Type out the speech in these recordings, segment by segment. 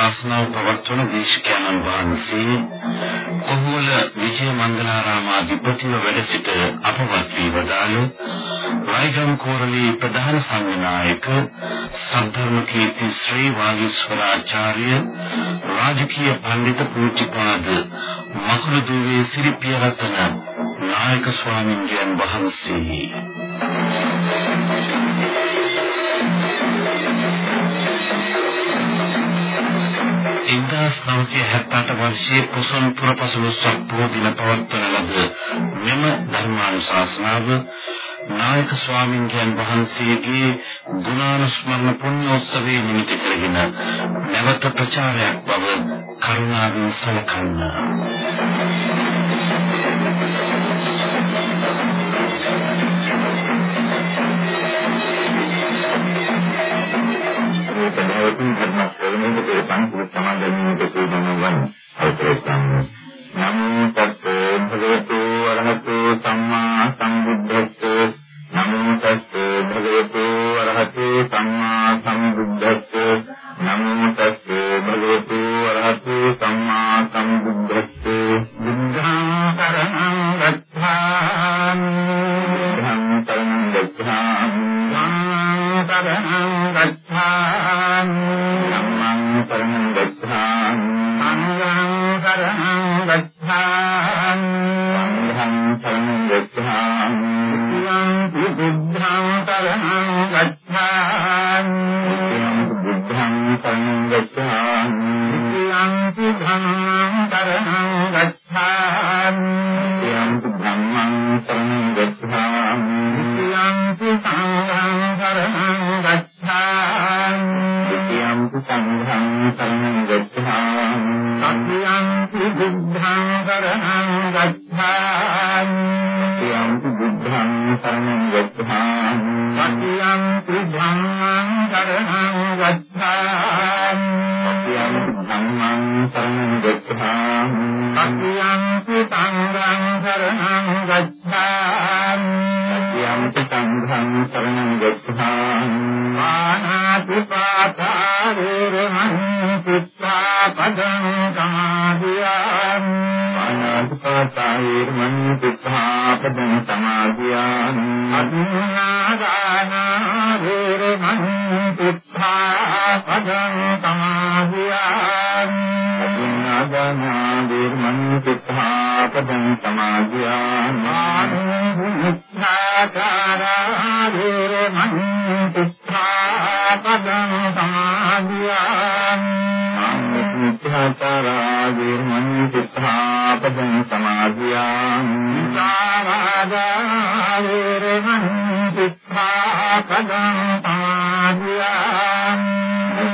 ධර්මානුශාසනාව පවත්වන දේශකයන්න් වහන්සේ කොහොල විජය මංගලාරාමාධිපතිව වැඩ සිට අපවත් වී වදාළ රයිගම් කෝරළේ ප්‍රධාන සංවිනායක සද්ධර්ම කීර්ති ශ්‍රී වාගීස්වරාචාර්ය රාජකීය පඬිතු පූජ්‍යපාද මකුළුදුවේ සිරිපිය රතන නායක ස්වාමීන් වහන්සේ එක්දස් නවසිය හැත්තට වර්ෂයේ පුසන් පුර පසළොස්වක පොහොය දින පවත්වන ලද මෙම ධර්මානුශාසනාව නායක ස්වාමින්වයන් වහන්සේගේ ගුණානුස්මරණ පුණ්‍යෝත්සවයේ නිමිති කරගෙන නැවත ප්‍රචාරයක් බව කරුණාවෙන් සලකන්න. සදාවතුන් ධර්ම ශ්‍රවණයට පෙරපන් සමාදන්නට සූදානම් වන අවසරයන්. නමෝ තස්සේ භගවතු අරහතු සම්මා සම්බුද්දස්ස. නමෝ තස්සේ භගවතු අරහතු සම්මා සම්බුද්දස්ස. ගච්ඡාමි කරණං ගච්ඡාමි. ධම්මං කරණං ගච්ඡාමි සික්ඛාපදං සමාදියාමි සාවාදා වේරමණී සික්ඛාපදං සමාදියාමි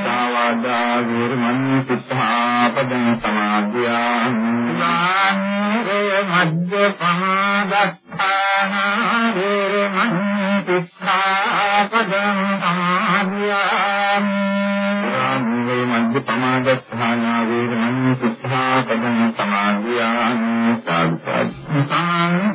සාවාදා වේරමණී සික්ඛාපදං සමාදියාමි නාමේ මජ්ජ පමාදත්තානා වේරමණී සික්ඛාපදං සමාදියාමි නාමේ මජ්ජ පමාදත්තානා වේරමණී සික්ඛාපදං සමාදියාමි සාදු. සාදු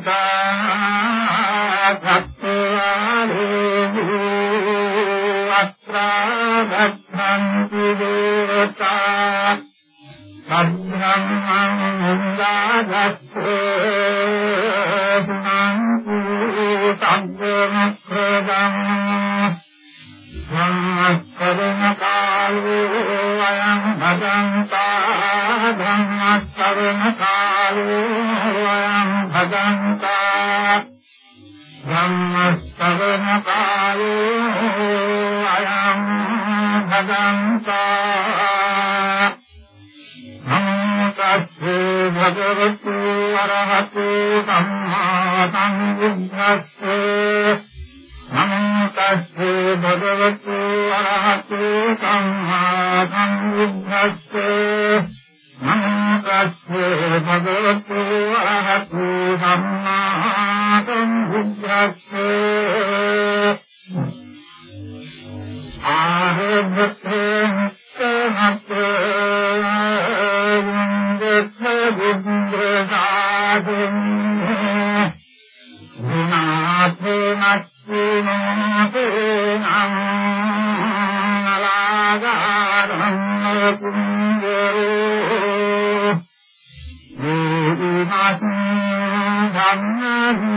කුංගරෝ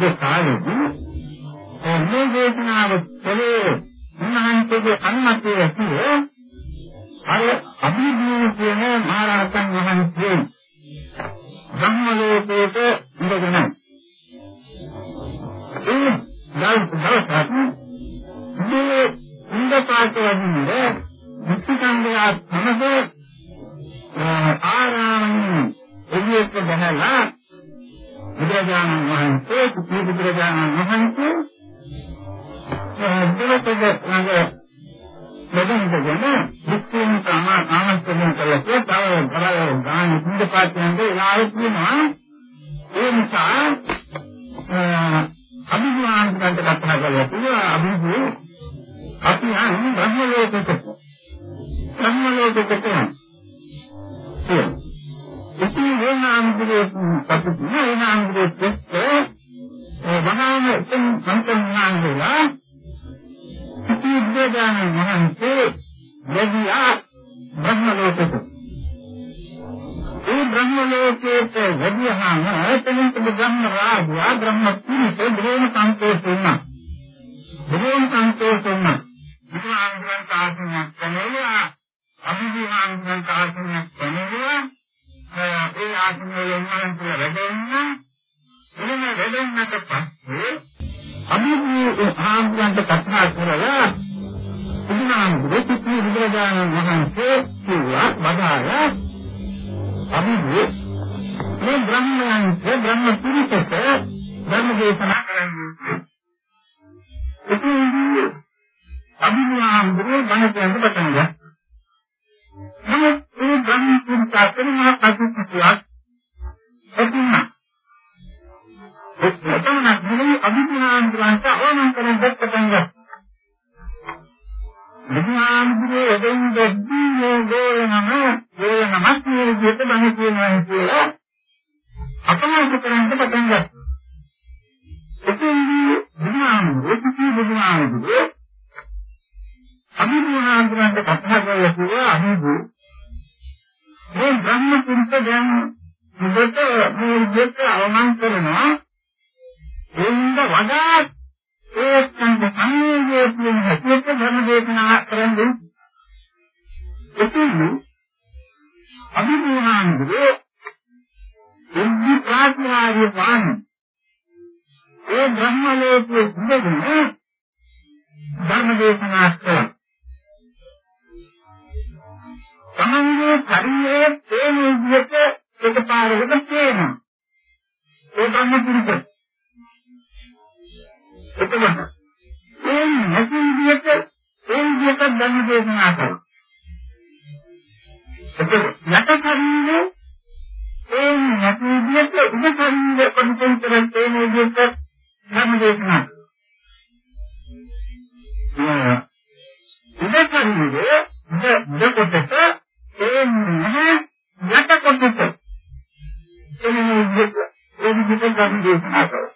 දෙකාලෙදී මේ දේශනාව ඒ විදිහට ගන්න දේශනා කරා.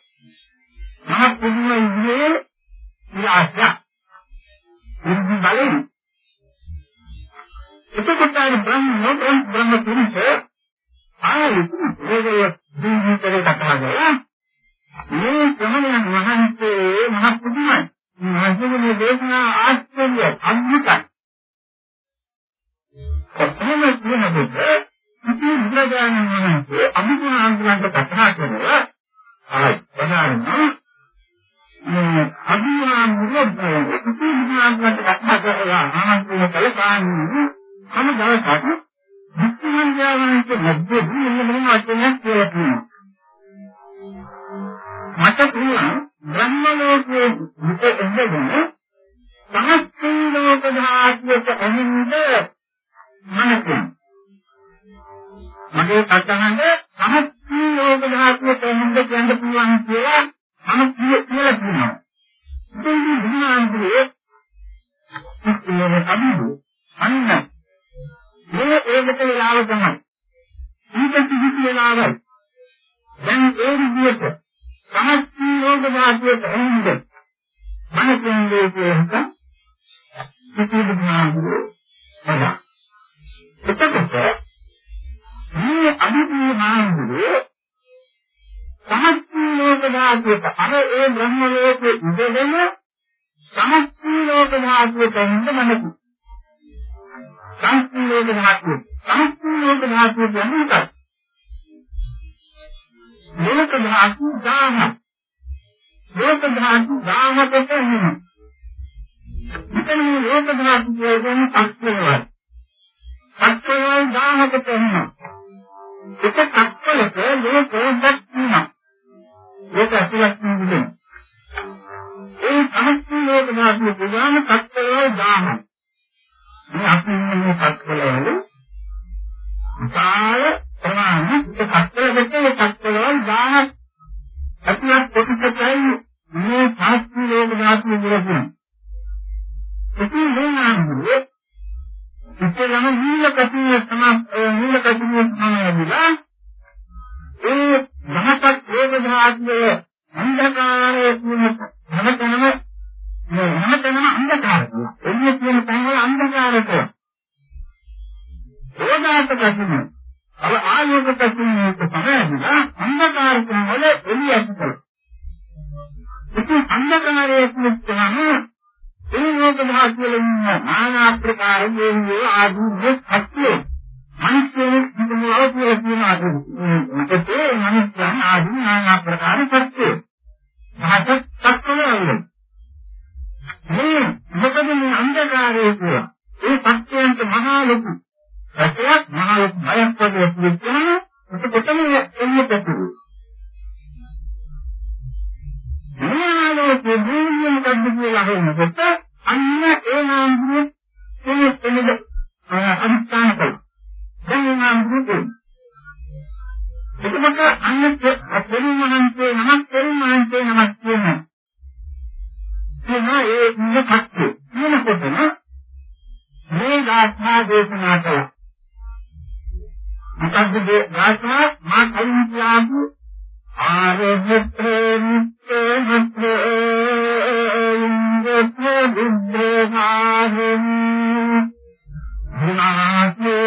ලෝක ධාතු දාන ලෝක ධාතු දානකට එන්නේ මෙතන ලෝක ධාතු කියන්නේ පස්වෙනවයි සත්වයන් 1000කට එනවා. එක සත්වයක මේ පොඩ්ඩක් තියෙනවා. ඒක අසලක් නෙවෙයි. ඒ සමස්ත ලෝක ධාතු ප්‍රධාන සත්වයන් 1000. මේ අපි ඉන්නේ සත්වයන් විශාල ප්‍රමාණයක් ඒ සත්වයකට ඒ සත්වයන් 1000 අත්‍යත් කොටසයි මේ සාස්ත්‍රීය ලෝක ධාතු විතරයි. ඉතින් මේ නම් ඉතින් නීල කසිනිය තමයි නීල කසිනිය සමානවිලා ඒ මහත් රෝග ධාතුවේ අන්ධකාරයේ කියන හැමතැනම මේ හැමතැනම අන්ධකාරය. එන්නේ කියන තැන්වල අන්ධකාරයට. රෝගාත කසිනිය අර ආයෝග කසිනිය සමානවිලා අන්ධකාරයෙන් වල එළියට. ඉතින් අන්ධකාරයේ කියන ඒ ලෝක භාගවල ඉන්න নানা ආකාර දේවියෝ ආදී සත්‍යෝ මිනිස්සු මොනවා කියලා කියනවාද ඒකේ මිනිස්සුන් ආදී নানা ආකාර සත්‍යෝ භාෂ සත්‍යවල මේ මොකද මේ අන්ධකාරයේ කියලා ඒ සත්‍යයන්ට මහා ලොකු සත්‍යයක් මහා ලොකු බයක් වගේ කියනවා ඒක කොතන එන්නේ පැතුරු මොනවාලෝකේ භූමිය මොකද්ද කියලා අහනකොට අන්න ඒ නාමයේ කෙනෙක් කෙනෙක් අනිස්ථාන කළා. දැන් නාමයේ අන්න පෙරමහන්සේ නමක් පෙරමහන්සේ නමක් කියනවා. එනවා ඒ ඉන්නපත් කියනකොටම මේ ගාථා දේශනා කළා. මොකද්ද මේ ගාථා මා කලින් කියපු ආරහතේ මුත්තේ ඉන්දේ බුද්ධාහං විනාශේ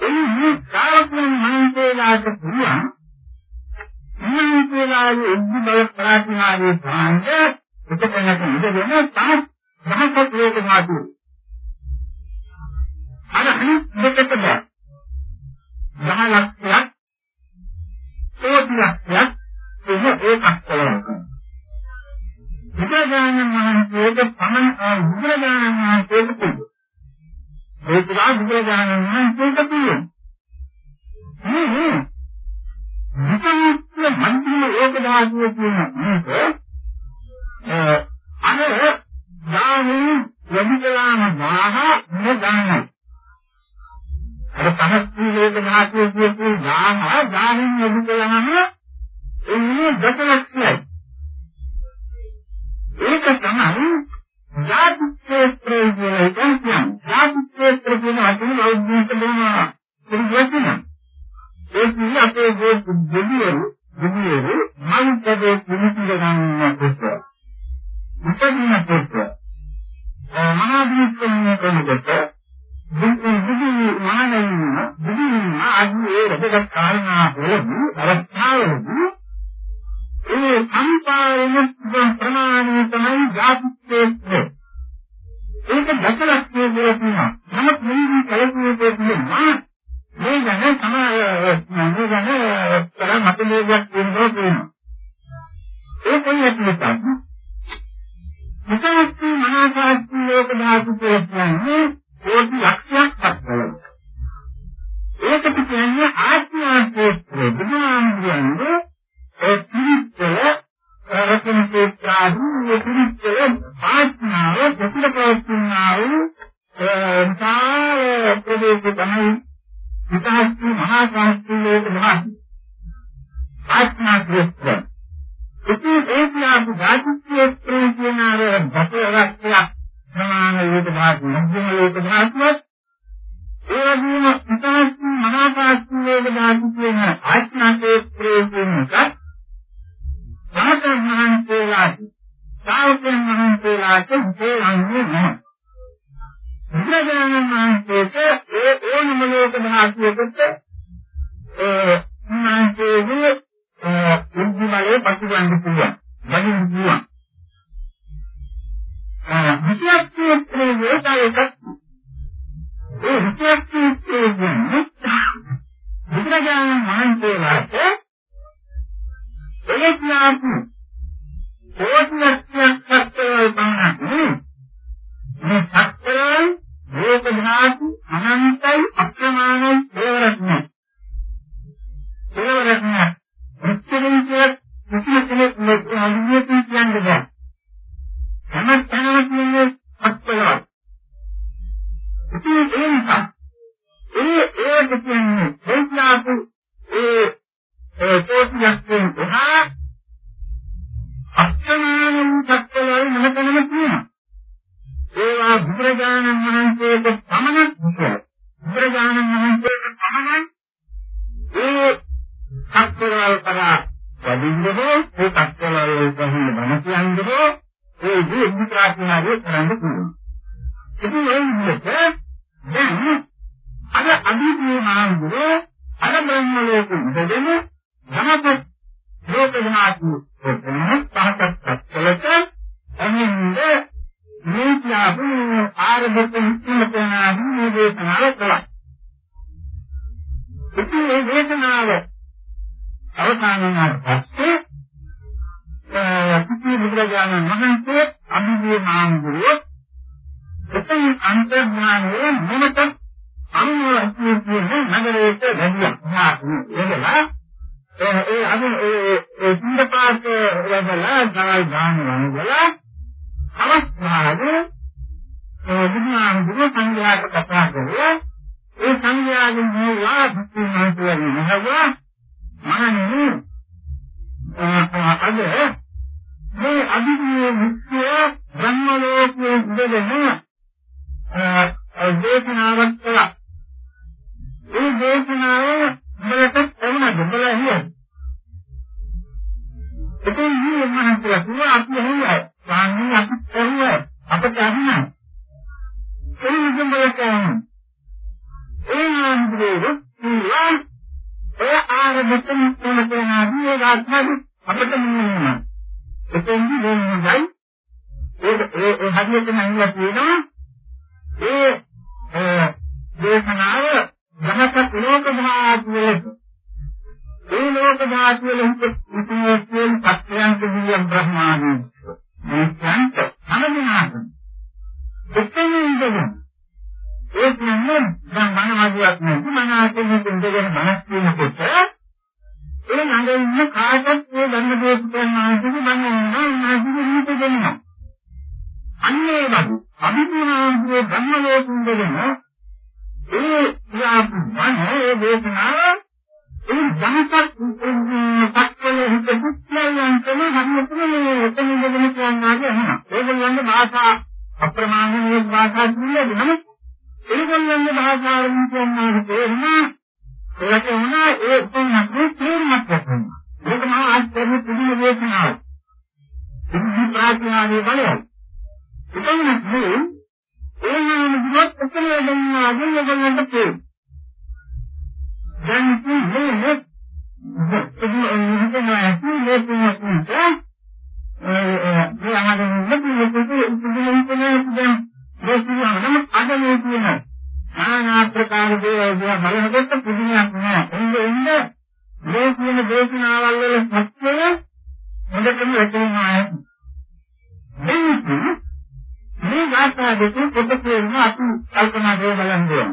එන්නේ කාලතුන් මහන්සේලාට පුළුවන් මහන්සේලාගේ උද්දි බල ප්‍රාතිහාරයේ ප්‍රාන්ත එකතැනක ඉඳගෙන තවත් දහසක් ලෝක ධාතුව අර අනිත් දෙකට බෑ. 10 ලක්ෂයක් කෝටි ලක්ෂයක් ඒක ඒකක් කරනවා. බුදුරජාණන් වහන්සේගේ පමණ බුදුරජාණන් වහන්සේගේ පුදු. ඒ පුරා බුදුරජාණන් වහන්සේගේ පුදු. හ්ම් විසංස්ත මන්ත්‍රම ලෝක ධාතුව කියන මේක අර දාහේ වැඩි කළාම 1000 මොන ගන්නයි අර පහස්ත්‍රී ලෝක ධාතුව කියපු දාහ දාහින් යොමු කළාම එන්නේ දසලක්ෂයයි. ඒක තමයි ජාති ක්ෂේත්‍රය කියන එක කියන්නේ. ජාති ක්ෂේත්‍ර කියන අතුරු ලෞකික දෙනවා. පිළිගන්න. ඒ කියන්නේ අපේ දෙවියන් දෙවියන් මන්ත්‍රයේ පිළිතුර ගන්න කොට. උපදින කොට. මහා දීප්තිය කෙනෙකුට බුදු බුදු මානෙන් බුදු ආදී රබක කාරණා වලදී අවස්ථාවේදී ඒ සම්පාරණ ප්‍රමාණය තමයි ජාතිත්වයේ ඒක දසලක්ෂයේ දෙනවා නමුත් මේ කලකුවේ තියෙනවා මේ. ගැන තමයි මේ ගැන තරම් මතලයක් ඒ පොත්යක් ඒ ආරම්භයෙන් තුන තේනාදී ඒ ආත්මද අපට මෙන්නවා. එතෙන්දි වෙන්නේ ඒ ඒ හදිසියෙ නම් කියනවා ඒ දේශනාව ධනක ලෝක ධාතුවල ඒ ලෝක ධාතුවල ඉතින් සත්‍යයන් කියන බ්‍රහ්මාදී මේකන්ට අනදිනාසන එතන ඉඳගෙන ඒ කියන්නේ දැන් මනවාදියක් නෙවෙයි මනවාදියෙන් ඉඳගෙන මනස් කියනකොට ඒ ළඟ ඉන්න කාටත් මේ ධර්ම දේශකයන් ආසික මම ඉන්නවා ආසික රූප දෙන්නවා අන්නේ වගේ අභිපූර්ණයේ බ්‍රහ්ම ලෝකෙින්දගෙන ඒ යාපු මනේ වේදනාව ඒ ධනසත් පක්කල හිත පුත්ලයන් තම හැමතෙම එතන ඉඳගෙන කියනවාගේ අහනවා. ඒගොල්ලන්ගේ භාෂා අප්‍රමාණීය භාෂා කියන්නේ නමුත් ඒගොල්ලන්ගේ භාෂාවෙන් කියනවා තේරුණා ඒක වුණා ඒ උපන්නත් තේරුමක් ගන්නවා. ඒක මහා ආශ්චර්ය පුදුම වේදනාවක්. ඉන්දි ප්‍රාඥාවේ බලය. එතනත් මේ ඒ නම් දුක් එතන දෙන්නා දෙන්නගන්නට තේ. දැන් මේ මේ ඒ හිතනවා මේ පුණ්‍යකුන්ට ඒ ඒ ආහාරෙන් ලැබෙන්නේ පුදුම ඉතන දැන් දේශියවම අද මේ කියන নানা ආකාර දේවල් බලනකොට පුදුමයක් නෑ. එන්නේ එන්නේ මේ කියන දේශනාවල් වල සත්‍යය හොඳටම වැටෙනවා. දැන් මේ වාස්තව දෙකේ පොත කියන අපි කල්පනා කරලා බලන්න ඕන.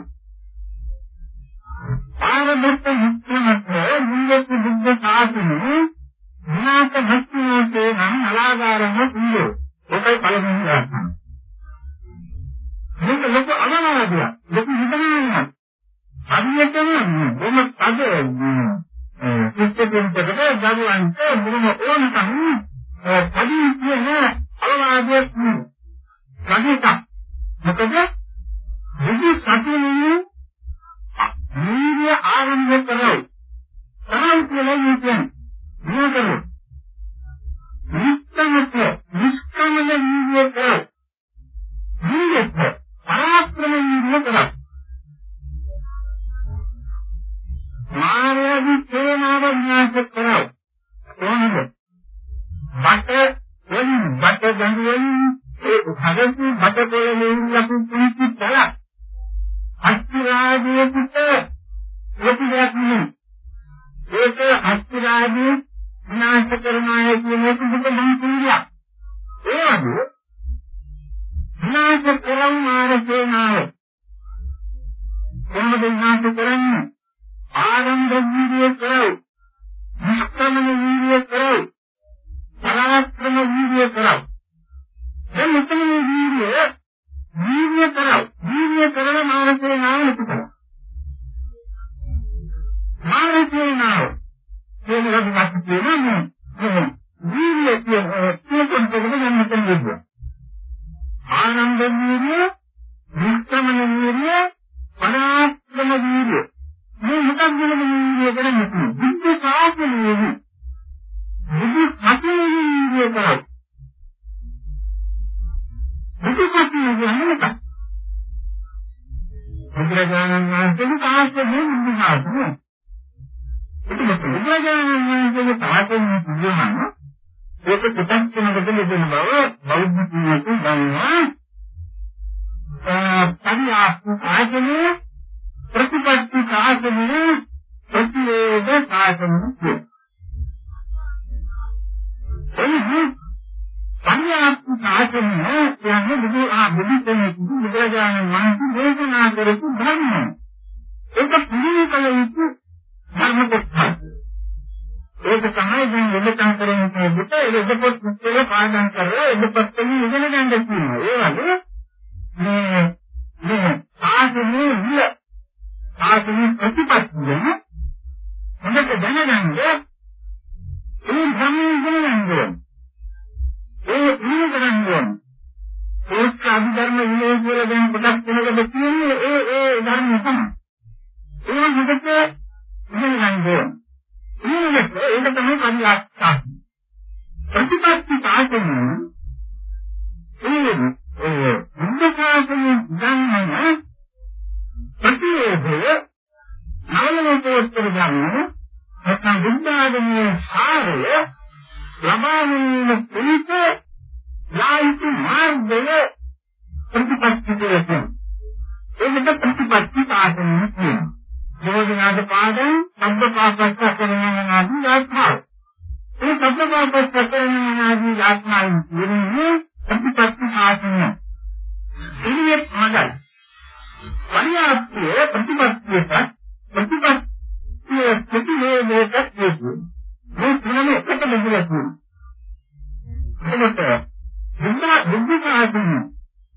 ප්‍රතිපත්ති සාසනය කියනවා යෝජනාද පාදං සබ්බපාපස්ස කරණන ආදී යාත්‍රා. ඒ සබ්බපාපස්ස කරණන ආදී යාත්‍රාවෙන් කියන්නේ ප්‍රතිපත්ති ආසනය. ඉනියේ මඟයි. පරියාප්තිය ප්‍රතිපත්තියට ප්‍රතිපත්තිය ප්‍රතිවේදයට කියනවා. මේ තුනම එකට බෙදලා තියෙනවා. එතකොට බුද්ධ බුද්ධ ආසනය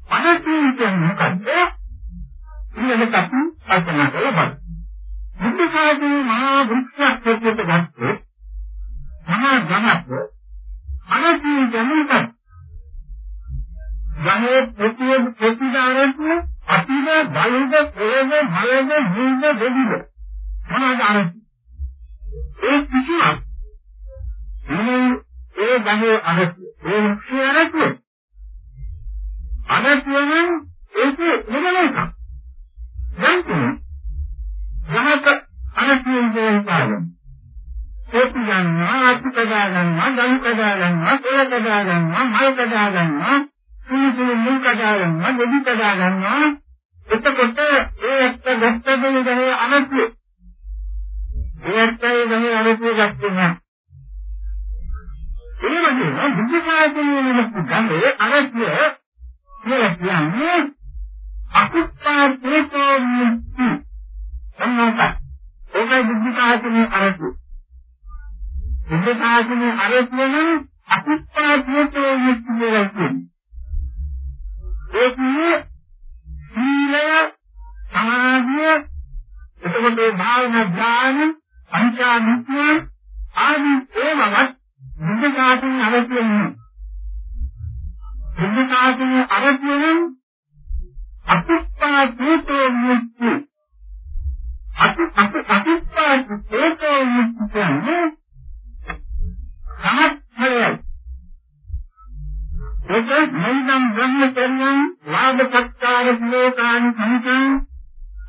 අනතිය කියන්නේ මොකද්ද? ඊළඟට අපි කල්පනා කරලා බලමු. බුද්ධ ශාසනයේ මහා වෘක්ෂයක් හැටියට ගත්තොත් මහා ගමක් අනසී ජනක ගමේ ප්‍රතිය ප්‍රතිදාරක අතිව බලුද පොළොව මලද මුල්ද දෙවිද මොනවාද අනසී ඒ කිසිවක් මේ ඒ ගමේ අනසී ඒ වෘක්ෂය අනසී අනසී නම් ඒක නෙමෙයි එකක් දැන් ගහක අනසියෙන් දෙවිපාරම් ඒක ගන්නවා අතු කඩා ගන්නවා ගල් කඩා ගන්නවා කොළ කඩා ගන්නවා මල් කඩා ගන්නවා සුළු සුළු මුල් කඩා ගන්නවා දෙවි කඩා ගන්නවා එතකොට ඒ එක්ක ගත්තදේ ගහේ අනසිය ඒ එක්කේ ගහේ අනසිය ගන්නවා ඒ වගේම බුද්ධ ශාසනයේ ගමේ අනසිය කියන්නේ අකුප්පා තේතෝ මුක්ති සම්මත ඒකයි බුද්ධ ශාසනයේ අරතු බුද්ධ ශාසනයේ අරතු නම් අකුප්පාදීතෝ මුක්ති කියලා කියන්නේ ඒකේ සීලය සමාධිය එතකොට ඒ භාවනා ඥාන පංචාමිත්‍ය ආදී ඒවාත් බුද්ධ ශාසනයේ අරතු වෙනවා බුද්ධ ශාසනයේ අරතු නම් අකුප්පාදීතෝ මුක්ති. අති අති අතිපාද ඒකෝ මුක්තිය සමත්ය ඒක මන්දම් බ්‍රහ්මචර්යං ලාභ සත්කාර ශ්ලෝකාන් සංසං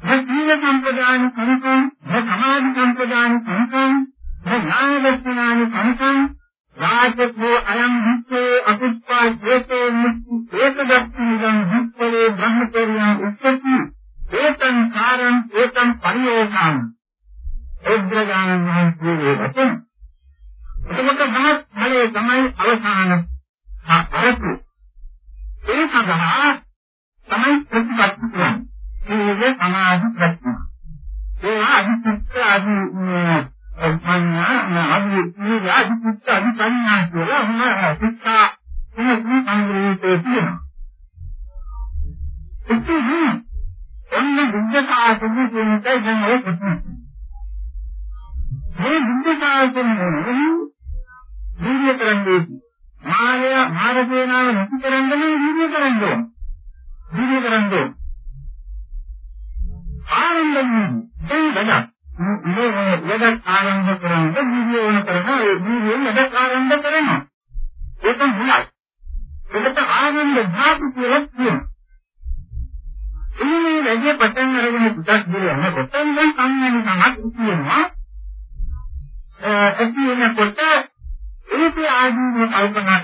භක්තිය සම්පදාන සංසං භක්මාදි සම්පදාන සංසං භඥානදස්සනානි සංසං රාජකෝ අයං හිත්තේ අකුප්පා හේතෝ මුක්ති ඒකදස්සිදං හිත්තේ බ්‍රහ්මචර්යං උච්චති ඒතං කාරං ඒතං පරියෝසං උද්දජානන් වහන්සේ වචන එතකොට මහත් ඵලයේ තමයි අවසාන අරතු ඒ සඳහා තමයි ප්‍රතිපත්ති කියන්නේ ඒක සමාධි ප්‍රශ්න ඒ අධිචිත්ත අධි අඥා අධි මේ අධිචිත්ත අධි සංඥා කියලා මොනවා සිතා එන්නේ සංග්‍රහිතේ තියෙනවා ඉතින් ඔන්න බුද්ධ ශාසනය කියන එකයි දැන් ඔය කිව්වේ. මේ බුද්ධ ශාසනය දීර්ය කරන්නේ මාය මාර්ගේනාව නැති කරන්නේ දීර්ය කරන්නේ. දීර්ය කරන්නේ. ආනන්දන්නේ දැන් බඩ මේ වඩ වැඩ ආරම්භ කරනකොට වීර්ය ඕන කරනවා ඒ වීර්යයෙන් වැඩ ආරම්භ කරනවා ඒක මුලයි ඒකට ආරම්භ ධාතු කියලා කියනවා ඉන්නේ වැඩි පටන් අරගෙන පුතක් දිරන කොටන් දැන් සංඥාන තමයි කියනවා ඒ කියනකොට ඒක ආදීව කල්පනා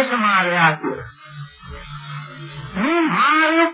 මාරයා දේශ මාරයා කියලා. මේ මාය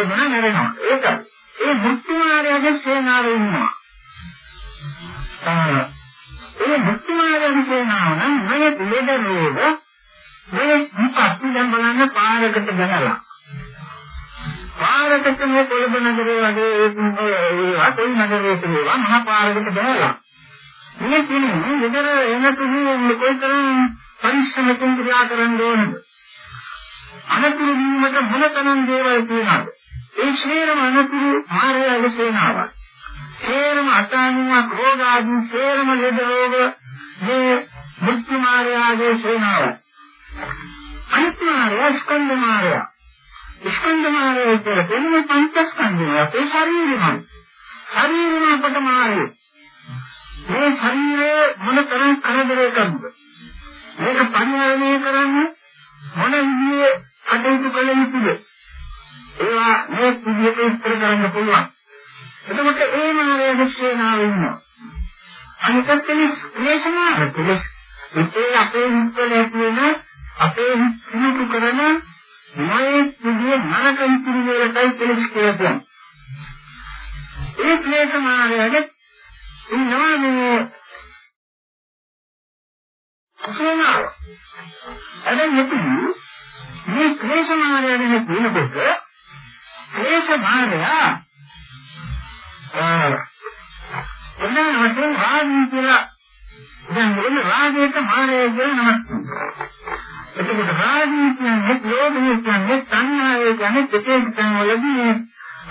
දෙදෙනෙක් ඉපදුනා නැරෙනවා. ඒ ශේරම අනතුරු මාර්ගය අවසේනාවක්. ශේරම අතානුවක් රෝග ආදී ශේරම ලෙඩ රෝග මේ මුක්ති මාර්ගයේ ශේනාවක්. අනිත් මාර්ගය ස්කන්ධ මාර්ගය. ස්කන්ධ මාර්ගය කියන්නේ පංචස්කන්ධය. ඒ ශරීරමයි. ශරීරම අපට මාර්ගය. මේ ශරීරය මොන තරම් කරදරයකද මේක පරිහරණය කරන්න මොන විදිහේ කටයුතු කළ යුතුද ඒවා මේ විදිහට ඉස්තර කරන්න පුළුවන්. එතකොට ඒ මානව විශ්ේනාව ඉන්නවා. අනිත් කෙනෙක් ක්ලේශනාව කෙනෙක් ඉතින් අපේ හිතවල තියෙන අපේ හිත කරන මේ විදිහේ නරක ඉතිරි වලටයි කෙනෙක් කියලා ඒ ක්ලේශනාවනේ ඉන්නවා මේ කුසලනාව. අද මෙතන මේ ක්ලේශ මාර්ගයෙන් කියනකොට ක්ලේශ මාර්ගය ආ ඔන්න වශයෙන් රාගී කියලා. දැන් මොන රාගයට මාර්ගය කියලා නමක්. එතකොට රාගී කියන්නේ ලෝභය කියන්නේ සංහාය කියන්නේ දෙකේ තැන් වලදී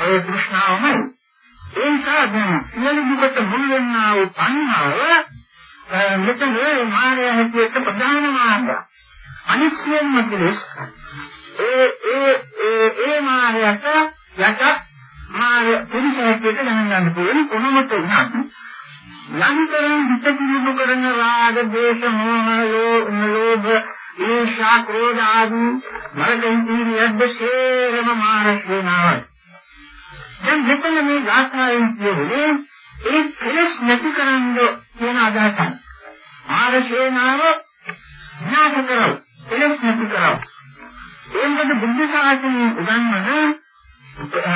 ඔය තෘෂ්ණාවමයි. ඒ නිසා දැන් සියලු දුකට මුල් වෙනා වූ සංහාව මෙතන මාර්ගය හැටියට ප්‍රධාන මාර්ගය. අනිත් සියල්ලම කෙලෙස්. ඒ ඒ ඒ ඒ මාර්ගයට යට මාර්ග පුරුෂ හැටියට දැනගන්න පුළුවන් කොහොමද උනත් යන්තරම් විචිකිරු කරන රාග, දේශ, මෝහ, ලෝභ, ඊර්ෂ්‍යා, ක්‍රෝධ ආදී මරණ ඉන්ද්‍රියද්ද සේරම මාර්ගේනාවයි. දැන් මෙතන මේ ගාථාවෙන් කියන්නේ ඒ කෙලස් නැති කරන්න කියන අදහසයි. ආරසේනාව විනාශ කරව. කෙලස් නැති කරව. ඒකද බුද්ධ ශාසනය උගන්වන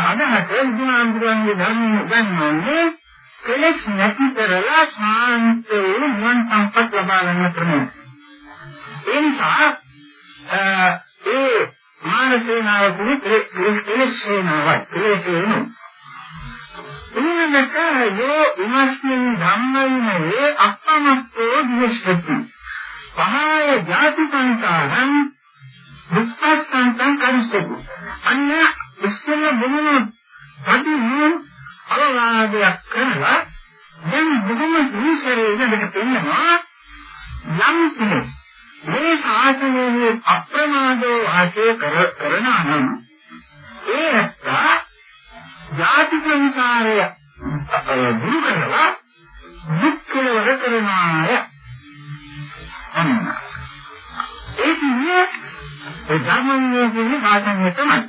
අදහස බුදුහාමුදුරන්ගේ ධර්මයේ උගන්වන්නේ කෙලස් නැති කරලා ශාන්ත වූ නිවන් සම්පත් ලබා ගන්න ක්‍රමය. ඒ නිසා ඒ මානසේනාව කුලේ කෙලස් සේනාවයි. කෙලස් සේනාවයි. ඊළඟට යෝ ඉමස්මින් ධම්මයිනේ අත්තමස්සෝ දිවස්සති පහය ජාති සංකාරං දුක්ඛසංතං කරිස්සති අන්න ඉස්සෙල්ල බොහොම පදිමු අලලාදයක් කරලා දැන් බොහොම විශ්තරේ ඉඳලා පෙන්නනවා. යම් කෙනෙක් මේ ශාසනයේ අප්‍රමාදෝ ආශය කරනා නම් ඒ ඇත්තා ජාති සංසාරය දුරු කරලා දුක් කෙලවර කරනාය අන්න. ඒ කියන්නේ ඒ ධර්මයේ කියන සාසනය තමයි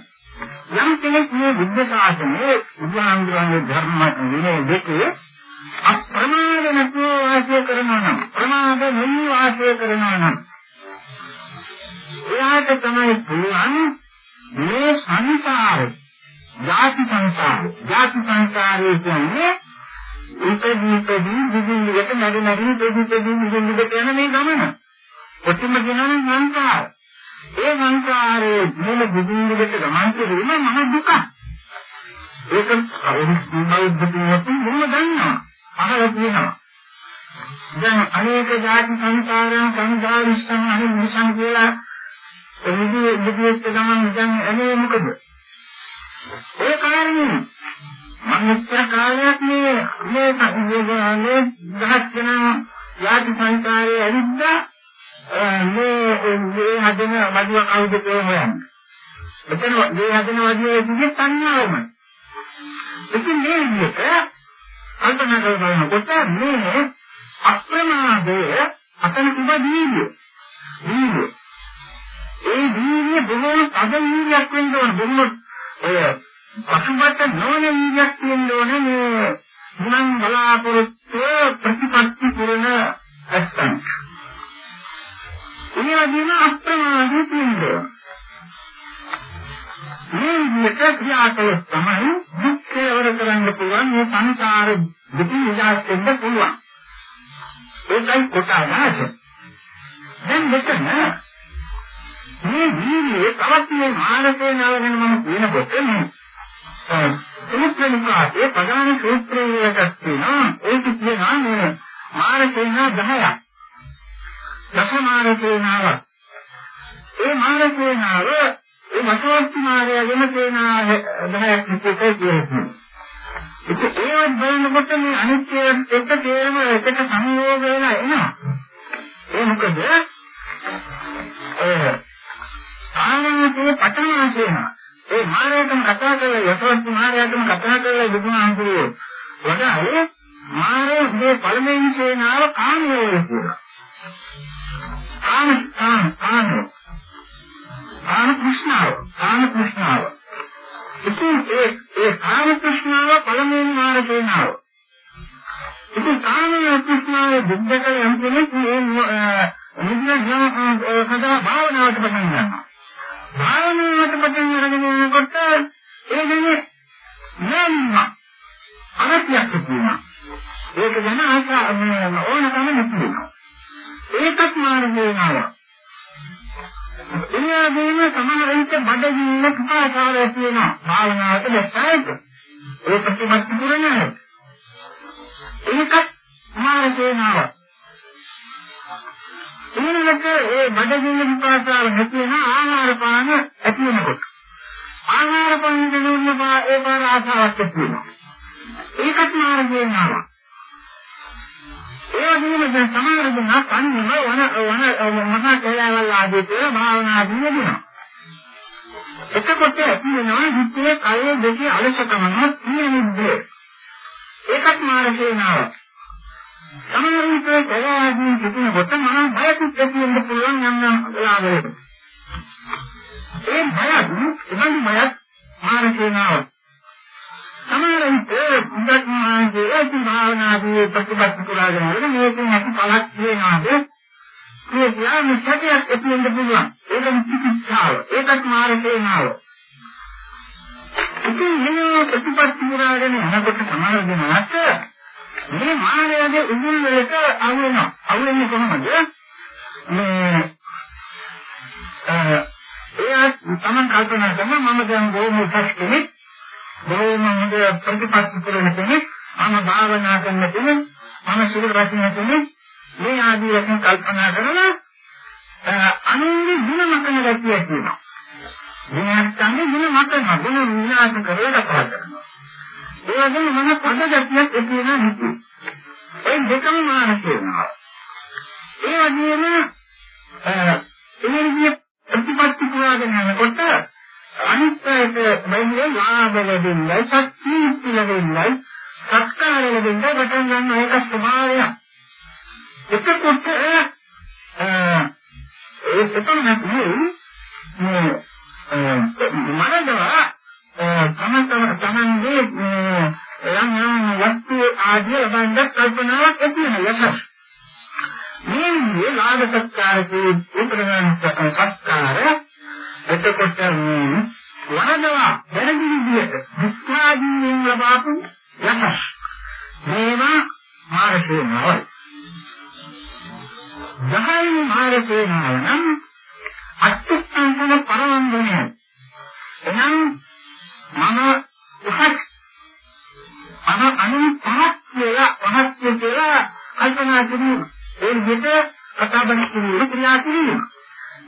යම් කෙනෙක් මේ බුද්ධ ශාසනයේ බුදුහාමුදුරන්ගේ ධර්ම විනය දෙකේ අප්‍රමාද නැතුව වාසය කරනවා නම් ප්‍රමාද නොවි වාසය කරනවා නම් එයාට තමයි පුළුවන් මේ සංසාරේ ජාති සංසාරය. ජාති සංසාරය කියන්නේ ඉපදී ඉපදී විදිහට නැග නැගී ඉපදී ඉපදී විදිහට යන මේ ගමන. ඔතිම කියනවා සංසාර. ඒ සංසාරයේ මුල විදිහට ගමන් කිරීම මහ දුක. ඒක අවුස්සුමයි දුක දන්නවා. අහල තියෙනවා. දැන් අනේක ජාති සංසාරයන් සංසාරිස්සන් අහිමි මිසන් කියලා එනිදී විදිහට ගමන් දැන් එනේ මොකද? ඒ කාරණේ මම ඉස්සර කාලයක් මේ මේ සංයෝගනේ දහස් වෙන යාති සංකාරයේ ඇවිද්දා මේ මේ හදන මදුව කවුද කියලා හොයන්න. එතන මේ හදන වදියේ කිසි සංඥාවම. ඉතින් මේ විදිහට කල්පනා කරනකොට මේ අප්‍රමාදය අතන තිබ දීර්ය. දීර්ය. ඒ දීර්ය බොහෝ අද දීර්යක් වෙන්න ඕන බොහෝ ඔය පසුබට නොවන වීර්යයක් තියෙන්න ඕනේ මේ ගුණන් බලාපොරොත්තු ප්‍රතිපත්ති පුරන ඇත්තන්. ඒ වගේම අප්‍රමාදී පින්දය. මේ විදිහට ක්‍රියාකලොත් තමයි දුක්ඛය වර කරන්න පුළුවන් මේ සංසාර දුක නිදහස් වෙන්න පුළුවන්. ඒකයි කොට අදහස. දැන් මෙතන මේ වීර්යය තවත් මේ මානසික නවගෙන මම කියනකොට මේ සුත්‍රනිකායේ ප්‍රධාන සූත්‍රයකට තියෙනවා ඒක කියනවා මානසික 10ක්. දසමාර සේනාව. ඒ මාර සේනාව ඒ මසෝස්ති මාරයගෙන සේනා 10ක් විතර තියෙනවා. ඒක ඒවත් බලනකොට මේ අනිත්‍යයෙන් එක තේරම එකට සංයෝග වෙලා එනවා. ඒ මොකද? ඒ ආනන්දේ පටන් ආසේනා. ඒ මාරයටම කතා කරලා යසවන්ත මාරයටම කතා කරලා බුදුහාමුදුරුවෝ වඩා මාරයේ පළමුවෙන් සේනාව කාමයේ කියලා. කාම කාම කාම කාම කෘෂ්ණාව කාම කෘෂ්ණාව. ඉතින් ඒ ඒ කාම කෘෂ්ණාව පළමුවෙනි මාර සේනාව. ඉතින් කාම කෘෂ්ණාව දුක්ඛ යම් කෙනෙක් මේ නිදින කදා භාවනාවට පටන් ගන්නවා. භාවනාවට පටන් අරගෙන යනකොට ඒ දෙන්නේ නම්ම අනත්‍යයක් තියෙනවා. ඒක ගැන ආසා ඕනකම නැති වෙනවා. ඒකත් මාර්ගේනාව. එයාගේම සමහර විට බඩගින්න පුපාසාරය තියෙනවා. භාවනාවට දැස්සයිද? ඒ ප්‍රතිපත්ති පුරන්නේ. ඒකත් මාර්ගේනාව. ඊළඟට ඒ බඩගින්න විපාසාව නැති වෙන ආහාර පාන ඇති වෙනකොට ආහාර පාන දෙනුන්න ඒ පාර ආසාවක් ඇති වෙනවා ඒකත් මාර්ගයෙන් ආවා ඒ වගේම දැන් සමහර දෙනා කන්නම වන වන මහා කේලාවල් ආදී කියලා භාවනා දිනනවා. එතකොට ඇතිවෙනවා හිතේ කය දෙකේ අලසකම තියෙන්නේ. ඒකත් මානසිකනාවක්. සමහර විට කයාදී සිටිනකොට මම බයකුත් ඇති වෙන්න පුළුවන් යම් යම් වෙලාවලට. ඒ බයත් එවන් බයත් මානසිකනාවක්. සමහර විට මුදක් මාගේ ඒ භාවනාදී ප්‍රතිපත්ති පුරාගෙන වල මේකෙන් ඇති පළක් වෙනවාද? මේ ඥාන සත්‍යයක් ඇති වෙන්න පුළුවන්. ඒකම චිකිත්සාව. ඒකත් මානසිකනාව. ඉතින් මේ ප්‍රතිපත්ති පුරාගෙන යනකොට සමහර දෙනාට මේ මානවයාගේ උගුල් වලට අහු වෙනවා. අහු වෙන්නේ කොහොමද? මේ එයා තමන් කල්පනා කරනවා මම දැන් බොහොම උසස් කෙනෙක්. බොහොම හොඳ ප්‍රතිපත්ති පුරන කෙනෙක්. මම භාවනා කරන කෙනෙක්. මම සුදු රැකින කෙනෙක්. මේ ආදී වශයෙන් කල්පනා කරලා අනුන්ගේ ಗುಣ මතන ගැතිය කියනවා. විනාශකන්නේ ಗುಣ මතන ಗುಣ විනාශ කරලා කතා කරනවා. ඒ වගේම මම පද ගැතියක් ඇති වෙනා හිතේ. ඒ දෙකම මානසික වෙනවා. ඒ වගේම එනර්ජිය ප්‍රතිපත්ති පුරාගෙන යනකොට අනිත්‍යයට බයිනේ ලාභ ලැබෙන්නේ ශක්තිය ලැබෙන්නේ සත්කාර ලැබෙන්නේ පටන් ගන්න එක ස්වභාවයක්. එතකොට ඒ එතන නෙමෙයි මේ මනදවා තමතම තමන්ගේ යම් යම් වස්තු ආදී ලබන්න කල්පනාවක් ඇති වෙනවා යසස් මේ මේ ලාභ සත්කාර කී උපරණ සත්කාර එතකොට වරදවා වැරදි විදියට දුක්ඛාදීන් ලබාපු යසස් මේවා මාර්ගේනවයි දහයි මාර්ගේනව නම් අත්‍යන්තම පරමංගණය එනම් මම උසස් අන අනුන් පහත් කියලා පහත් කියලා කල්පනා කිරීම. ඒ විදිහට කතා බහ කිරීම ක්‍රියා කිරීම.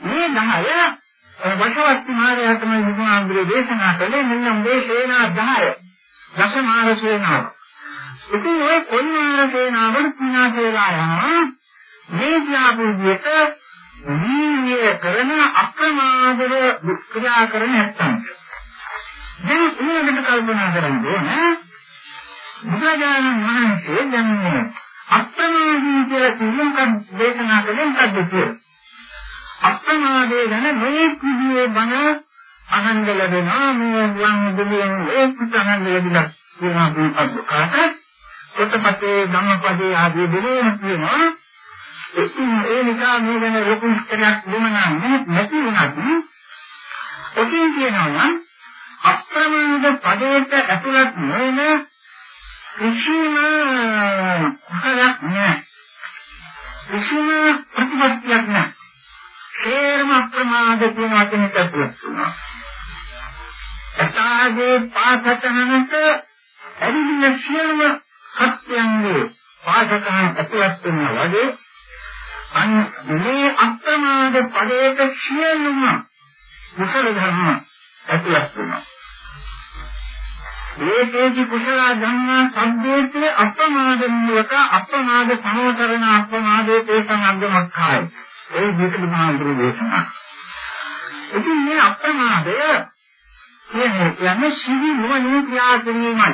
මේ 10 වශවත් මාර්ගය තමයි බුදුහාමුදුරේ දේශනා කළේ. මෙන්න මේ සේනා 10 දසමාර සේනාව. ඉතින් ඔය කොල්මාර සේනාවල පුණා කියලා යනවා. මේ ඥාපුදියට වීර්ය කරන අප්‍රමාදව ක්‍රියා කරන නැත්තම් දැන් ඊළඟට කල්පනා කරන්න ඕනේ බුදුරජාණන් වහන්සේ දැන් අප්‍රමාදී කියලා කියනකම් දේශනා කළේ මොකද්ද කියලා අප්‍රමාදේ ගැන මේ කිසියේ බණ අහන්න ලැබෙනවා මේ වන් දෙවියන් ඒක අහන්න ලැබිලා කියනවා බුදුපත් කොටපතේ ධම්මපදේ ආදී දෙවියන් කියනවා ඒ නිසා මේ ගැන ලොකු විස්තරයක් දුන්නා නැති වුණත් ඔතින් කියනවා නම් අප්‍රමාද පදයට ඇතුළත් නොවන කිසිම කුසලයක් නැහැ. කිසිම ප්‍රතිපත්තියක් නැහැ. හේරම අප්‍රමාද කියන වචනයට ඇතුළත් වෙනවා. අතාගේ පාසකනන්ත ඇරිදින සියලුම සත්‍යංගේ පාසකන ඇතුළත් වෙනවා වගේ අන් මේ අප්‍රමාද පදයට සියලුම කුසල ධර්ම ඇතුළත් වෙනවා. ඒකේදි කුසල ධම්මා සම්බේතේ අප්‍රමාද නියක අප්‍රමාද සමෝතරණ අප්‍රමාදේ තේසං අග්ගමක්ඛාය. ඒ විදිහට මහාන්තර දේශනා. ඉතින් මේ අප්‍රමාදය කියන්නේ සිවි නුවණින් ක්‍රියා කිරීමයි.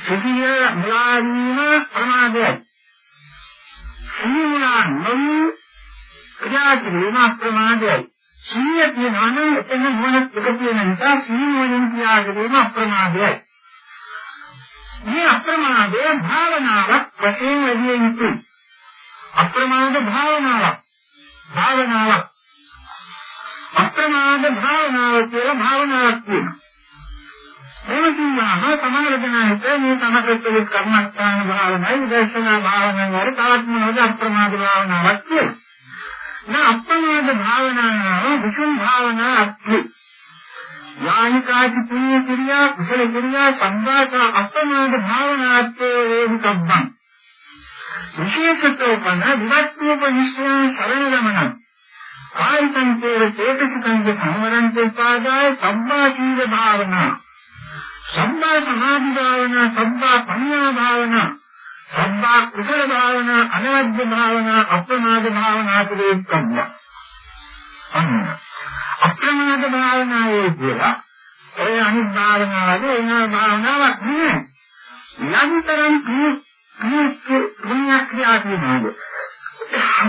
සිවිය මුලාවීම ප්‍රමාදයයි. සිවිලා නොවි ක්‍රියා කිරීම අප්‍රමාදයයි. සිහිය තියනවා නම් එතන මොනක් එක තියෙන නිසා සිහිය වලින් තියාගැනීම අප්‍රමාදයයි. මේ අප්‍රමාදය භාවනාවක් වශයෙන් වැඩි යුතුයි. අප්‍රමාද භාවනාවක්. භාවනාවක්. අප්‍රමාද භාවනාව කියලා භාවනාවක් තියෙනවා. මේ කියනවා සමහර දෙනා හිතේ මේ තමකෙත් කර්මස්ථාන භාවනාවයි විදර්ශනා භාවනාවයි තවත් මොනවද අප්‍රමාද භාවනාවක් කියලා. මේ අප්‍රමාද භාවනාව විසුම් භාවනා අත්ති. යානිකාති පුණ්‍ය ක්‍රියා කුසල ක්‍රියා සම්බාත අප්‍රමාද භාවනාත්තේ වේදිකබ්බං. විශේෂතෝ පන විවත්තුප විශ්වාස සරණ ගමන. කායිකං තේර චේතසිකං සමවරං උපාදාය සම්මා සීල භාවනා. සම්මා සමාධි භාවනා සම්මා පඤ්ඤා භාවනා සම්මා කුසල භාවනා අනවද්‍ය භාවනා අප්‍රමාද භාවනා පිළිවෙත් අන්න අප්‍රමාද භාවනාවේ කියලා ඔය අනිත් භාවනාවේ එන භාවනාවක් නෙවෙයි යන්තරම් පුණ්‍ය ක්‍රියා කියනවාද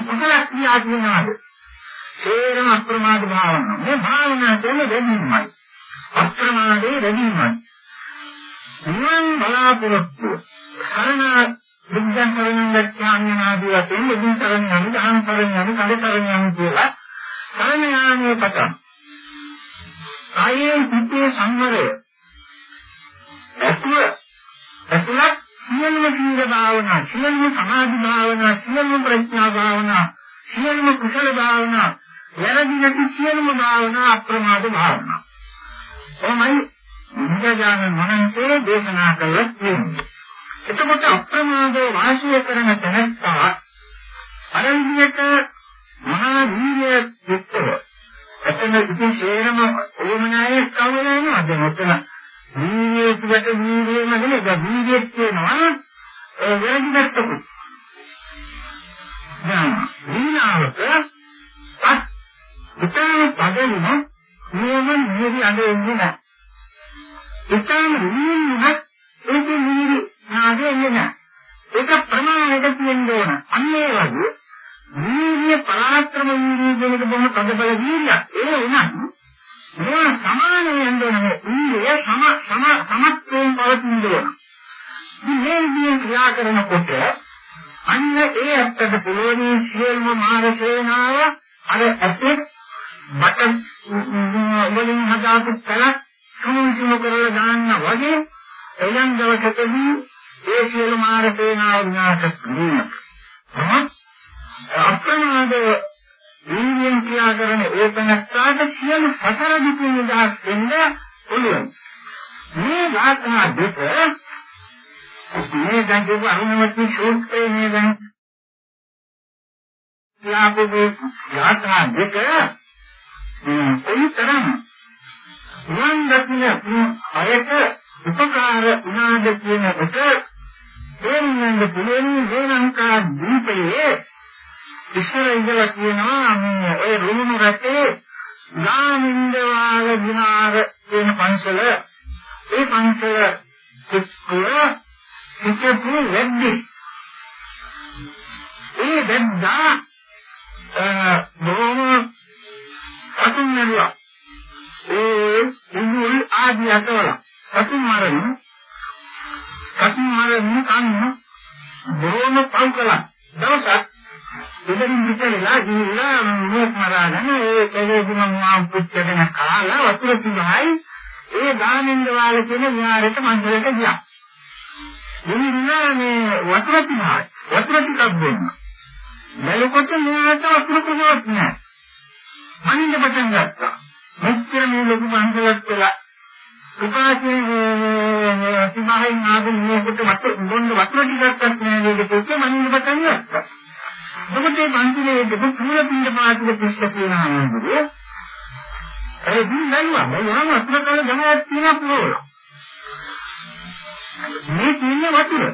කුසල ක්‍රියා කියනවාද සේරම අප්‍රමාද භාවනාව මේ භාවනා කියන්නේ දෙන්නමයි අප්‍රමාදේ දෙන්නමයි නිවන් බලාපොරොත්තු. කරන බුද්ධ සරණං ගච්ඡාමි ආදී වශයෙන් බුද්ධ සරණං ධම්ම සරණං කඩ සරණං කියලා සරණ යාමේ පටන් කායේ පිටේ සංවරය. ඇතුළ ඇතුළත් සියලුම සීල භාවනා සියලුම සමාධි භාවනා සියලුම ප්‍රඥා භාවනා සියලුම කුසල භාවනා වැරදි නැති සියලුම භාවනා අප්‍රමාද භාවනා. ඔමයි බුදුජානක මහන්සේ දේශනා කළා කියන්නේ. එතකොට අප්‍රමාදව වාසිය කරන තැනත්තා අර විදිහට මහා වීර්ය යුක්තව එතන ඉතින් ශේරම ඕමනායේ කවුරුනද මෙතන වීර්යය පිට වීර්යම නෙමෙයි ඒක වීර්යය කියනවා ඒ වැරදි දැක්කු දැන් වීණාවට අත් ඉතාල පදෙන්න නියම නිරි අඳ එන්නේ නැහැ ඉතාල නියමවත් ඒක නිරි නාගේ එන්නේ නැහැ ඒක ප්‍රමාණයට තියෙන්න ඕන අන්න ඒ වගේ වීර්ය පරාක්‍රම වීර්ය කියන එක බොහොම තදබල වීර්යයක්. ඒ වුණත් මේ සමාන වෙන්න ඕනේ. වීර්ය සම සම සමත්වයෙන් පවතින්න ඕන. මේ විදිහේ ක්‍රියා කරනකොට අන්න ඒ අත්තට පුළුවන් සියලුම මාර සේනාව අර ඇත්තේ බට වලින් හදාපු කලක් සමුසුම කරලා දාන්න වගේ එලම් දවසකදී ඒ සියලු මාර සේනාව විනාශ කරනවා. අප්‍රමාද වීර්යයෙන් ක්‍රියා කරන ඒ තනස්සාට සියලු සසර දුකින් නිදහස් වෙන්න පුළුවන්. මේ වාසනා දෙක මේ දැන් කියපු අරුණවති ශෝක්තේ මේ දැන් ලාභෝ වාසනා දෙක කොයිතරම් වන් දකින්න අරක උපකාර උනාද කියන එක තේරුම් ගන්න පුළුවන් වේලංකා දීපයේ ඉස්සර ඉඳලා කියනවා මේ ඔය රුණු රටේ ගාමින්දවාල විහාර කියන පන්සල ඒ පන්සල කිස්කුල කිසපු වෙද්දි ඒ වෙද්දා බොහොම අතුන් නරුවා ඒ ඉන්දුල් ආදී අතවල අතුන් මරන අතුන් මරන කන්න බොහොම පෞකලා දවසක් ඉතින් විතරලා ගිහිල්ලා මොක් මරාගෙන ඒ කෙලෙදිම මම පුච්චගෙන කාලා වතුර පිහයි ඒ දානින්ද වාල කියන විහාරයට මන්දිරයට ගියා. ගිහිල්ලා මේ වතුර පිහයි වතුර ටිකක් දෙන්න. බැලුකොට මෙයාට වතුර කොහොමවත් නැහැ. මනින්න පටන් ගත්තා. මෙච්චර මේ ලොකු මන්දිරයක් කියලා උපාසී සිමහෙන් ආගෙන මේකට වතුර බොන්න වතුර ටිකක්වත් නැහැ නේද කියලා මනින්න පටන් ගත්තා. මොකද මේ පන්තිලේ දෙපොළ පින්න පාටික පිස්ස කියනවා නේද? ඒ දින්නයිවා මම අත්න කාලේ ගමයක් තියෙනවා පුරවල. මේ තියෙන වතුර.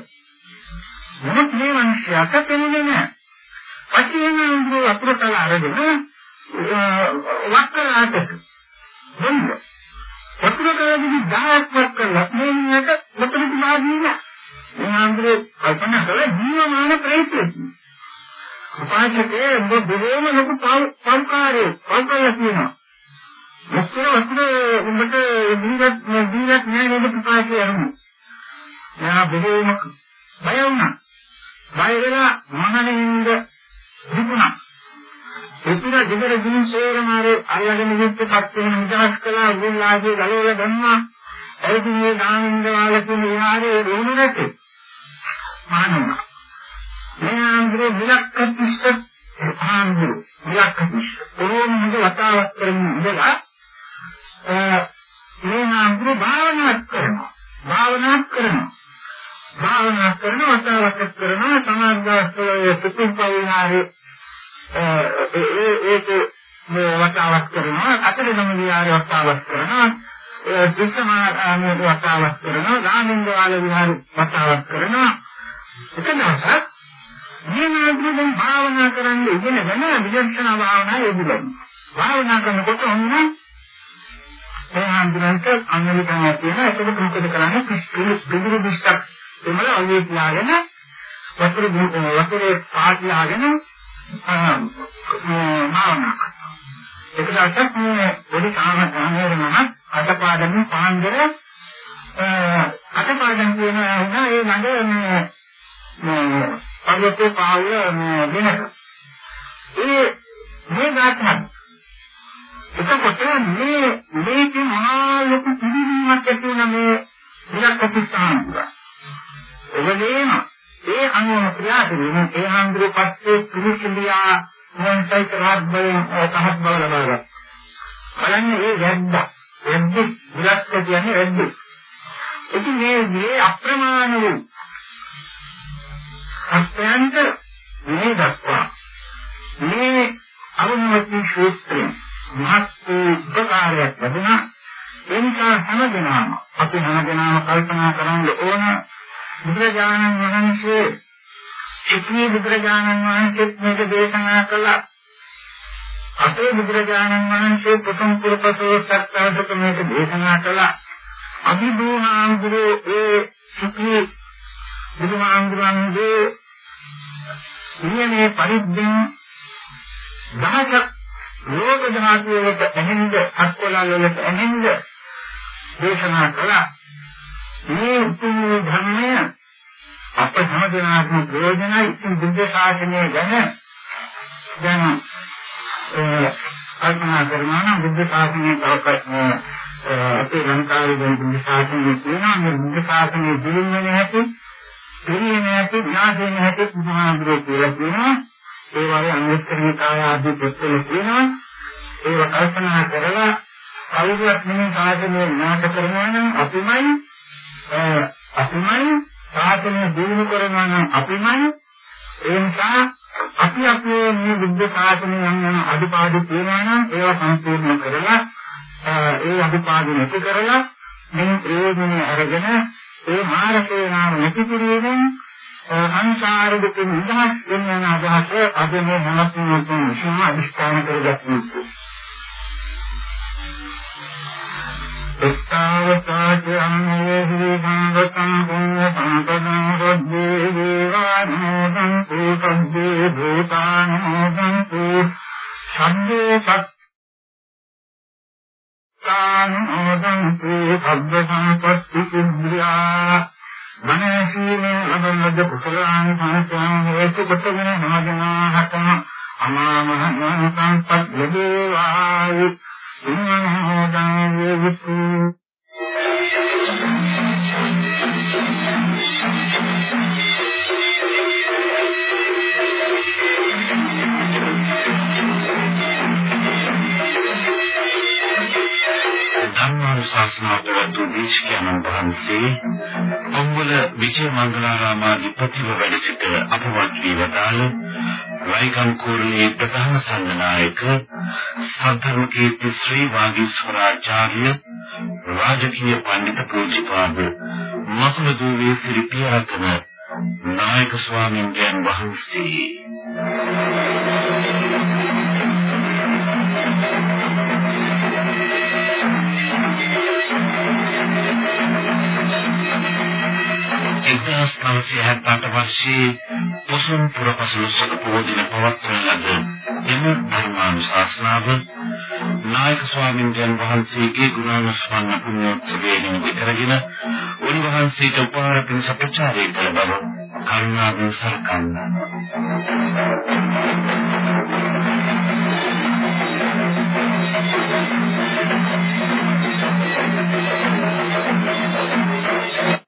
මොකද මේ මිනිස්සුන්ට තේරෙන්නේ නැහැ. පස්සේ නේද වතුර කල අරගෙන වක්කලාට බොන්න. වතුර කලදී 10ක් වක්කලා මේ මිනිහට වතුර තිබාදී නෑ. මේ ආන්දරේ කල්පනා කළා ජීවමාන ප්‍රේතෙක්. උපාසකේ ඔබ බොහෝම ලොකු පෞකාරේ පෞකාරය කියනවා. මුස්තර වස්තර උඹට දීවත් දීවත් නෑ නේද උපාසකේ අරුම. යා බොහෝම බය වුණා. බය වෙලා මනනින්ද දුකුණා. උතුර දෙදර දින සේරමාරේ අල්ලගෙන ඉච්ච පත්වෙන නිදහස් කළා උගුල්ලාගේ ගලවල දැම්මා. එයිදී මේ ගාමින්ද වාලකේ විහාරේ රුණු නැති. මානවා. මේ ආන්දරේ විලක්කතිස්ස ආන්දර විලක්කතිස්ස ඕනම වතාවක් කරමින් ඉඳලා මේ ආන්දර භාවනා කරනවා. භාවනා කරනවා. භාවනා කරන වතාවක් කරනවා සමාධිස්වලයේ සුඛපවිහාරේ ඒ ඒක මේ වතාවක් කරනවා. අතරදම විහාරේ වතාවක් කරනවා. ඒ දිසමානේ වතාවක් කරනවා. ගාමින්ද වාල විහාරේ වතාවක් කරනවා. එක දවසක් මේ නාගරිකයන් භාවනා කරන්න ඉගෙනගෙන විදර්ශනා භාවනා යෙදුණා. භාවනා කරනකොට ඔන්න ඒ හන්දරන්ට අංගලිකම තියෙන ඒකද මොකද කරන්නේ පිළිස් පිළිරු දිස්සක් එමල අවිය තියාගෙන වතුර වතුරේ පාටලාගෙන භාවනා කරනවා. ඒක දැක්කම මේ පොඩි කාමරේම අටපාඩම් පාන්දර අටපාඩම් කියන උනා ඒ ළඟ මේ පර්වතේ පාවල මේ වෙනක. ඒ මේ ගාතන එතකොට මේ මේක මහා ලොකු පිළිවීමක් ඇති වුණ මේ විලක්කතිස්ථාන. එවලේම ඒ අනුව ක්‍රියා කිරීම ඒ හන්දරු පස්සේ පිළිසිලියා මොන්සයි කරාබ්බේ තහත් බව ලබා ගන්න. බලන්න මේ වැද්ද වැද්ද විලක්ක කියන්නේ වැද්ද. ඉතින් මේ මේ අප්‍රමාණ වූ සත්‍යයන්ට මේ දක්වා මේ අරුණවති ශෝත්‍රය මහත් උපකාරයක් ලැබුණා. ඒ නිසා හැමදෙනාම අපි හැමදෙනාම කල්පනා කරන්න ඕන බුදුරජාණන් වහන්සේ සිටී බුදුරජාණන් වහන්සේත් මේක දේශනා කළා. අපේ බුදුරජාණන් වහන්සේ ප්‍රථම පුරපසෝ සත්‍යවක මේක දේශනා කළා. අභිභූමාංගුරේ ඒ සිටී බුදුමාංගුරන්ගේ නියමයේ පරිද්දෙන් දහසක් ලෝක ධාතුවලට ඇහෙන්ද අත්කොලවලට ඇහෙන්ද දේශනා කළා. මේ උතුම් ධර්මය අප සමදනාත්ම ප්‍රයෝජනයි. ඉතින් බුද්ධ ශාසනය ගැන දැන් කල්පනා කරනවා නම් බුද්ධ ශාසනය තව අපේ ලංකාවේ දැන් බුද්ධ ශාසනය කියනවා. මේ බුද්ධ ශාසනය දිනුන්නේ නැති පිළිෙන්නේ නැති විනාශෙන්නේ නැති බුදුහාමුදුරුවෝ කියලා කියනවා. ඒ වගේ අනුස්කරණිකාය ආදී පුස්තක කියනවා ඒව කල්පනා කරලා කවුරුත් මේ සාධනය විනාශ කරනවා නම් අපිමයි අපිමයි සාධනය දිනු කරනවා නම් අපිමයි. ඒ නිසා අපි අපේ මේ බුද්ධ ශාසනය යන අඩපාඩු තියෙනවා නම් ඒවා සම්පූර්ණ කරලා ඒ අඩපාඩු නැති කරලා මේ ප්‍රයෝජනෙ අරගෙන ඒ මාර්ගේනාම නැති කිරීමෙන් සංසාර දුකින් නිදහස් වෙන අදහස අද මේ මොනක් නෙවෙයි විශේෂ අධිෂ්ඨාන කරගත්තු. එක්තාවතාච අම්මේහි සංගතං පුඤ්ඤ සම්පදං රොද්දේ වේවානෝදං සුඛද්දේ භූතානෝදං සු සම්දේ සත් තානෝදන්තු සබ්බ සම්පත්ති සිද්ධියා මනසීනේ අනුමද කුසලාන් සංසං හේතු කොටගෙන නමදනාහතම අමාමහ සංපත් ලැබේවායි ඉන්නෝදං වේවිතු ධර්මානුශාසනාවට වතු දේශකයන්න් වහන්සේ ඔංගල විජය මංගලාරාමාධිපතිව වැඩ සිට අපවත් වී වදාළ වයිකම්කෝරළේ ප්‍රධාන සංඝනායක සද්ධර්ම කීර්ති ශ්‍රී වාගීස්වරාචාර්ය රාජකීය පඬිතු පූජ්‍යපාද මහලදුවේ සිරි පියරතන නායක ස්වාමීන් වහන්සේ. එක්දහස් නවසිය හැත්තට වර්ෂයේ පොසොන් පුර පසළොස්වක පොහෝ දින පවත්වන ලද එම ධර්මානුශාසනාව නායක ස්වාමීන් වහන්සේගේ ගුණානුස්මරණ පුණ්‍යෝත්සවයේ නිමිති කරගෙන උන්වහන්සේට උපහාර පිණිස ප්‍රචාරය කළ බව කරුණාවෙන් සලකන්න.